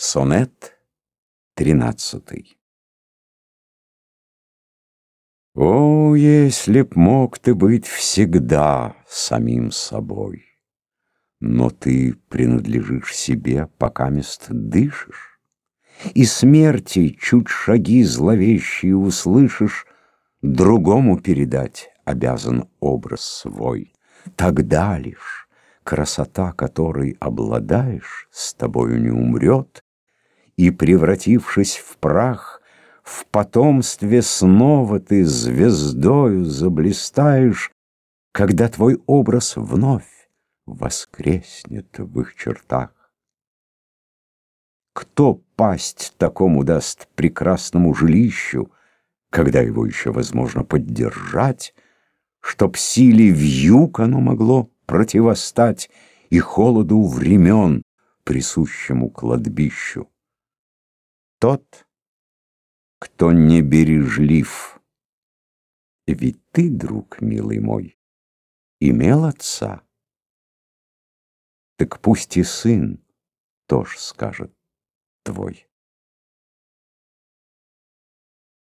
Сонет тринадцатый О, если б мог ты быть всегда самим собой, Но ты принадлежишь себе, пока мест дышишь, И смерти чуть шаги зловещие услышишь, Другому передать обязан образ свой. Тогда лишь красота, которой обладаешь, С тобою не умрет, И, превратившись в прах, В потомстве снова ты звездою заблистаешь, Когда твой образ вновь воскреснет в их чертах. Кто пасть такому даст прекрасному жилищу, Когда его еще возможно поддержать, Чтоб силе вьюг оно могло противостать И холоду времен, присущему кладбищу? Тот, кто не бережлив. Ведь ты, друг милый мой, имел отца. Так пусть и сын тоже скажет твой.